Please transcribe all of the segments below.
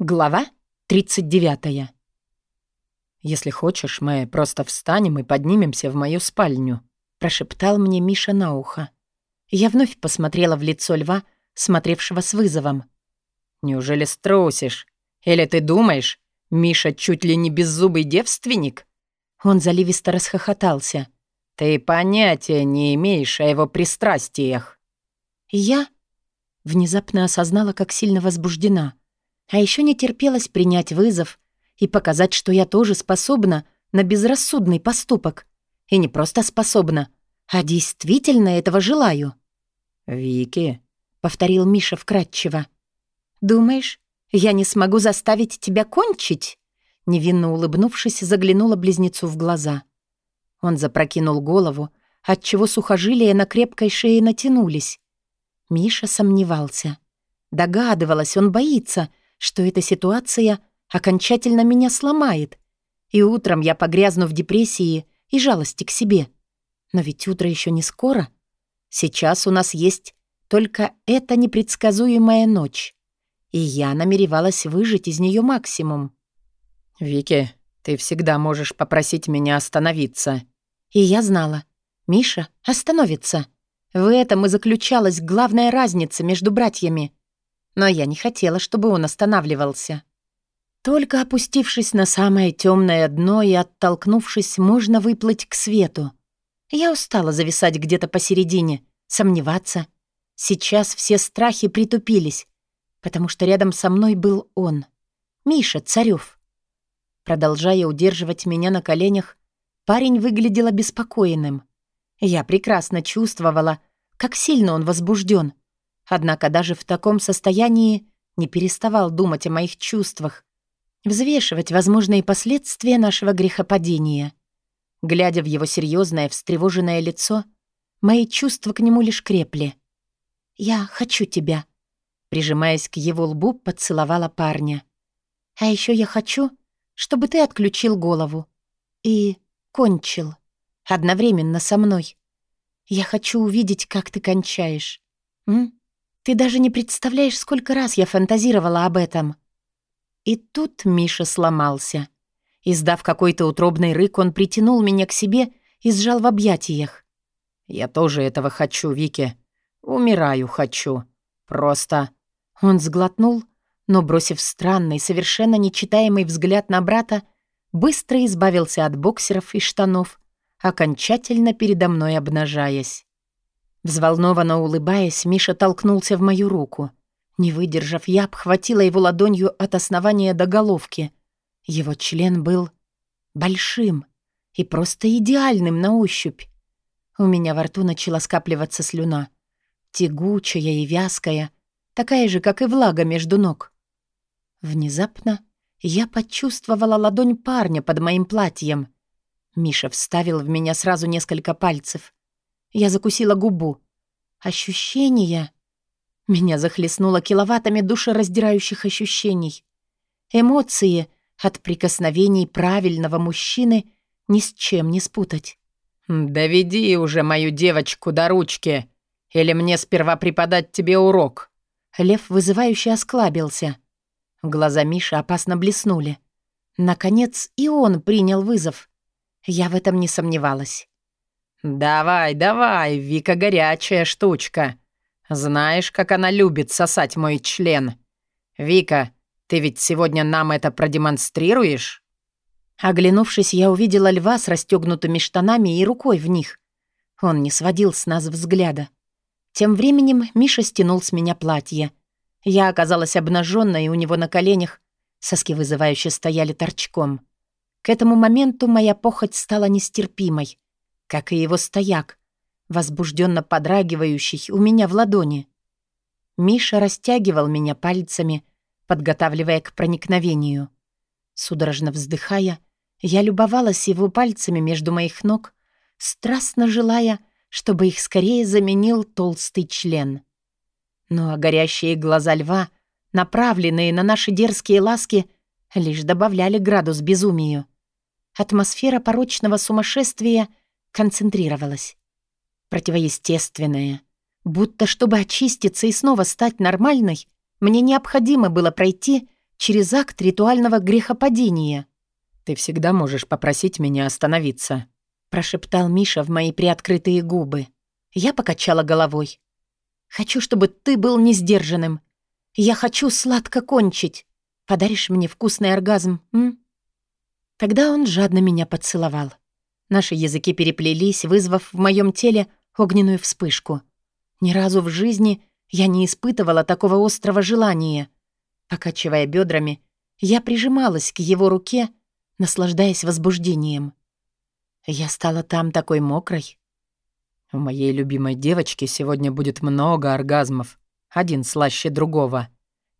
Глава 39. «Если хочешь, мы просто встанем и поднимемся в мою спальню», прошептал мне Миша на ухо. Я вновь посмотрела в лицо льва, смотревшего с вызовом. «Неужели струсишь? Или ты думаешь, Миша чуть ли не беззубый девственник?» Он заливисто расхохотался. «Ты понятия не имеешь о его пристрастиях». Я внезапно осознала, как сильно возбуждена — а еще не терпелось принять вызов и показать, что я тоже способна на безрассудный поступок. И не просто способна, а действительно этого желаю. «Вики», — повторил Миша вкратчиво. «Думаешь, я не смогу заставить тебя кончить?» Невинно улыбнувшись, заглянула близнецу в глаза. Он запрокинул голову, отчего сухожилия на крепкой шее натянулись. Миша сомневался. Догадывалась, он боится — что эта ситуация окончательно меня сломает, и утром я погрязну в депрессии и жалости к себе. Но ведь утро еще не скоро. Сейчас у нас есть только эта непредсказуемая ночь, и я намеревалась выжить из нее максимум. «Вики, ты всегда можешь попросить меня остановиться». И я знала. Миша остановится. В этом и заключалась главная разница между братьями но я не хотела, чтобы он останавливался. Только опустившись на самое темное дно и оттолкнувшись, можно выплыть к свету. Я устала зависать где-то посередине, сомневаться. Сейчас все страхи притупились, потому что рядом со мной был он, Миша Царёв. Продолжая удерживать меня на коленях, парень выглядел обеспокоенным. Я прекрасно чувствовала, как сильно он возбужден, Однако даже в таком состоянии не переставал думать о моих чувствах, взвешивать возможные последствия нашего грехопадения. Глядя в его серьезное, встревоженное лицо, мои чувства к нему лишь крепли. «Я хочу тебя», — прижимаясь к его лбу, поцеловала парня. «А еще я хочу, чтобы ты отключил голову и кончил одновременно со мной. Я хочу увидеть, как ты кончаешь. М? Ты даже не представляешь, сколько раз я фантазировала об этом». И тут Миша сломался. Издав какой-то утробный рык, он притянул меня к себе и сжал в объятиях. «Я тоже этого хочу, Вики. Умираю хочу. Просто...» Он сглотнул, но, бросив странный, совершенно нечитаемый взгляд на брата, быстро избавился от боксеров и штанов, окончательно передо мной обнажаясь. Взволнованно улыбаясь, Миша толкнулся в мою руку. Не выдержав, я обхватила его ладонью от основания до головки. Его член был большим и просто идеальным на ощупь. У меня во рту начала скапливаться слюна. Тягучая и вязкая, такая же, как и влага между ног. Внезапно я почувствовала ладонь парня под моим платьем. Миша вставил в меня сразу несколько пальцев. Я закусила губу. Ощущения... Меня захлестнуло киловаттами душераздирающих ощущений. Эмоции от прикосновений правильного мужчины ни с чем не спутать. «Доведи уже мою девочку до ручки, или мне сперва преподать тебе урок». Лев вызывающе осклабился. Глаза Миши опасно блеснули. Наконец и он принял вызов. Я в этом не сомневалась. «Давай, давай, Вика горячая штучка. Знаешь, как она любит сосать мой член. Вика, ты ведь сегодня нам это продемонстрируешь?» Оглянувшись, я увидела льва с расстегнутыми штанами и рукой в них. Он не сводил с нас взгляда. Тем временем Миша стянул с меня платье. Я оказалась обнаженной у него на коленях, соски вызывающе стояли торчком. К этому моменту моя похоть стала нестерпимой как и его стояк, возбужденно подрагивающий у меня в ладони. Миша растягивал меня пальцами, подготавливая к проникновению. Судорожно вздыхая, я любовалась его пальцами между моих ног, страстно желая, чтобы их скорее заменил толстый член. Ну а горящие глаза льва, направленные на наши дерзкие ласки, лишь добавляли градус безумию. Атмосфера порочного сумасшествия — концентрировалась. Противоестественное. Будто чтобы очиститься и снова стать нормальной, мне необходимо было пройти через акт ритуального грехопадения. «Ты всегда можешь попросить меня остановиться», — прошептал Миша в мои приоткрытые губы. Я покачала головой. «Хочу, чтобы ты был несдержанным. Я хочу сладко кончить. Подаришь мне вкусный оргазм, м?» Тогда он жадно меня поцеловал. Наши языки переплелись, вызвав в моем теле огненную вспышку. Ни разу в жизни я не испытывала такого острого желания. Покачивая бедрами, я прижималась к его руке, наслаждаясь возбуждением. Я стала там такой мокрой. У моей любимой девочки сегодня будет много оргазмов, один слаще другого.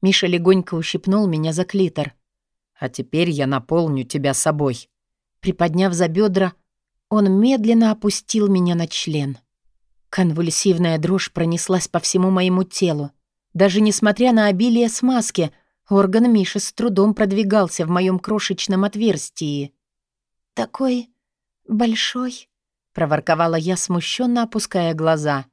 Миша легонько ущипнул меня за клитор. А теперь я наполню тебя собой. Приподняв за бедра, он медленно опустил меня на член. Конвульсивная дрожь пронеслась по всему моему телу. Даже несмотря на обилие смазки, орган Миши с трудом продвигался в моем крошечном отверстии. «Такой большой», — проворковала я, смущенно опуская глаза.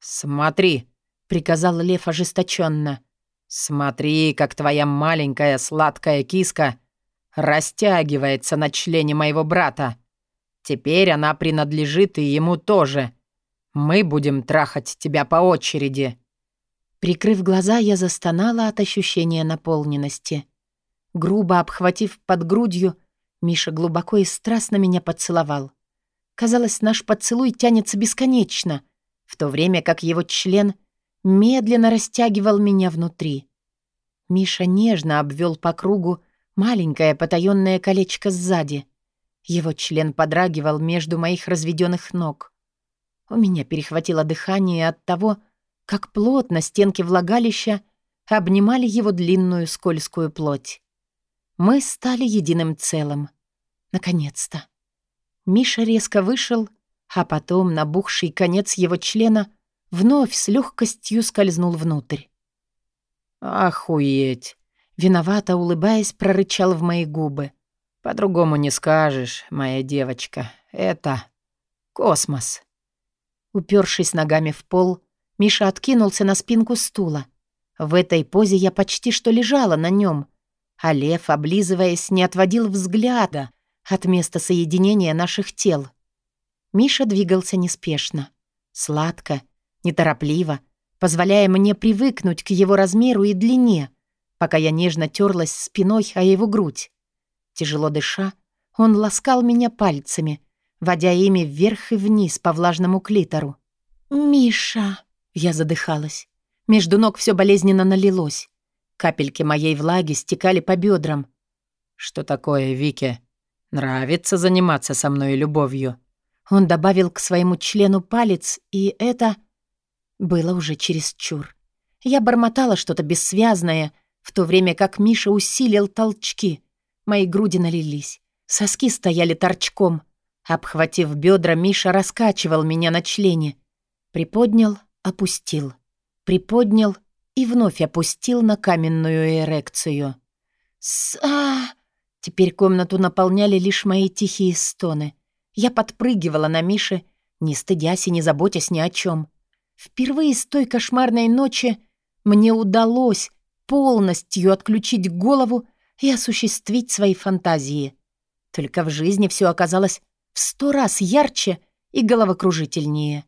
«Смотри», — приказал Лев ожесточенно. «Смотри, как твоя маленькая сладкая киска растягивается на члене моего брата. Теперь она принадлежит и ему тоже. Мы будем трахать тебя по очереди». Прикрыв глаза, я застонала от ощущения наполненности. Грубо обхватив под грудью, Миша глубоко и страстно меня поцеловал. Казалось, наш поцелуй тянется бесконечно, в то время как его член медленно растягивал меня внутри. Миша нежно обвел по кругу маленькое потаённое колечко сзади. Его член подрагивал между моих разведённых ног. У меня перехватило дыхание от того, как плотно стенки влагалища обнимали его длинную скользкую плоть. Мы стали единым целым. Наконец-то. Миша резко вышел, а потом набухший конец его члена вновь с легкостью скользнул внутрь. «Охуеть!» Виновато улыбаясь, прорычал в мои губы. «По-другому не скажешь, моя девочка. Это космос». Упершись ногами в пол, Миша откинулся на спинку стула. В этой позе я почти что лежала на нем, а лев, облизываясь, не отводил взгляда от места соединения наших тел. Миша двигался неспешно, сладко, неторопливо, позволяя мне привыкнуть к его размеру и длине, пока я нежно терлась спиной о его грудь. Тяжело дыша, он ласкал меня пальцами, водя ими вверх и вниз по влажному клитору. «Миша!» Я задыхалась. Между ног все болезненно налилось. Капельки моей влаги стекали по бедрам. «Что такое, Вики? Нравится заниматься со мной любовью?» Он добавил к своему члену палец, и это было уже чересчур. Я бормотала что-то бессвязное, в то время как Миша усилил толчки. Мои груди налились. Соски стояли торчком. Обхватив бедра, Миша раскачивал меня на члене. Приподнял, опустил, приподнял и вновь опустил на каменную эрекцию. с а Теперь комнату наполняли лишь мои тихие стоны. Я подпрыгивала на Мише, не стыдясь и не заботясь ни о чем. Впервые с той кошмарной ночи мне удалось полностью отключить голову и осуществить свои фантазии. Только в жизни все оказалось в сто раз ярче и головокружительнее.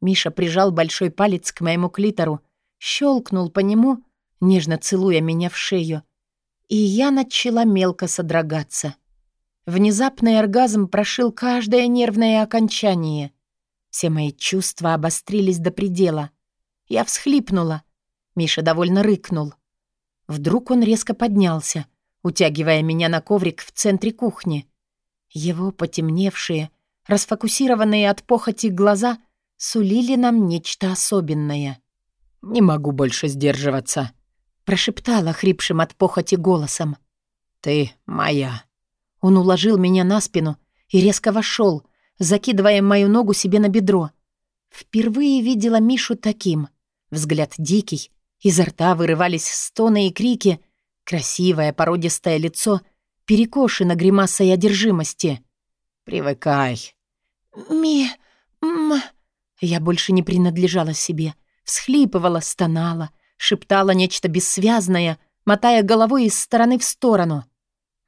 Миша прижал большой палец к моему клитору, щелкнул по нему, нежно целуя меня в шею. И я начала мелко содрогаться. Внезапный оргазм прошил каждое нервное окончание. Все мои чувства обострились до предела. Я всхлипнула. Миша довольно рыкнул. Вдруг он резко поднялся, утягивая меня на коврик в центре кухни. Его потемневшие, расфокусированные от похоти глаза сулили нам нечто особенное. «Не могу больше сдерживаться», — прошептала хрипшим от похоти голосом. «Ты моя». Он уложил меня на спину и резко вошел, закидывая мою ногу себе на бедро. Впервые видела Мишу таким. Взгляд дикий, изо рта вырывались стоны и крики, красивое породистое лицо перекошено гримасой одержимости. «Привыкай». «Ми... м...» Я больше не принадлежала себе. Всхлипывала, стонала, шептала нечто бессвязное, мотая головой из стороны в сторону.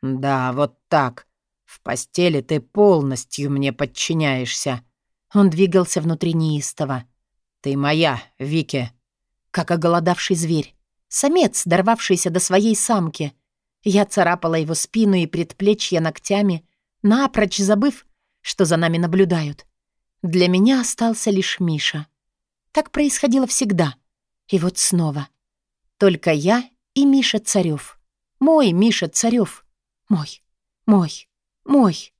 «Да, вот так. В постели ты полностью мне подчиняешься». Он двигался внутри неистово. «Ты моя, Вики». Как оголодавший зверь. Самец, дорвавшийся до своей самки. Я царапала его спину и предплечья ногтями, напрочь забыв, что за нами наблюдают. Для меня остался лишь Миша. Так происходило всегда. И вот снова. Только я и Миша Царёв. Мой Миша Царёв. Мой, мой, мой.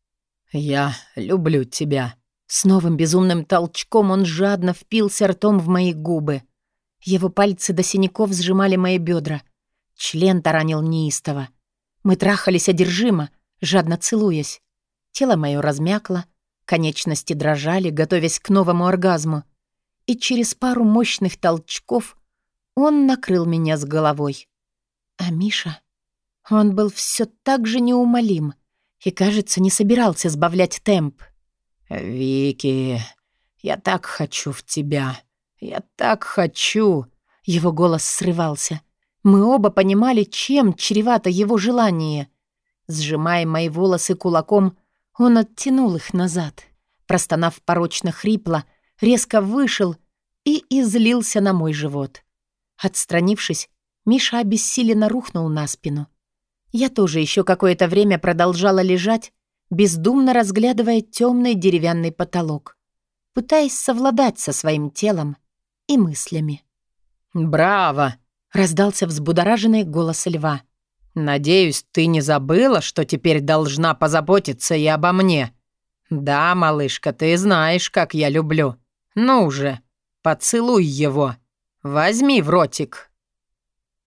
«Я люблю тебя». С новым безумным толчком он жадно впился ртом в мои губы. Его пальцы до синяков сжимали мои бедра. Член таранил неистово. Мы трахались одержимо, жадно целуясь. Тело мое размякло, конечности дрожали, готовясь к новому оргазму. И через пару мощных толчков он накрыл меня с головой. А Миша... Он был все так же неумолим и, кажется, не собирался сбавлять темп. «Вики, я так хочу в тебя. Я так хочу!» Его голос срывался. Мы оба понимали, чем чревато его желание. Сжимая мои волосы кулаком, он оттянул их назад. Простонав порочно хрипло, резко вышел и излился на мой живот. Отстранившись, Миша обессиленно рухнул на спину. Я тоже еще какое-то время продолжала лежать, бездумно разглядывая темный деревянный потолок, пытаясь совладать со своим телом и мыслями. «Браво!» — раздался взбудораженный голос льва. «Надеюсь, ты не забыла, что теперь должна позаботиться и обо мне. Да, малышка, ты знаешь, как я люблю. Ну же, поцелуй его. Возьми в ротик».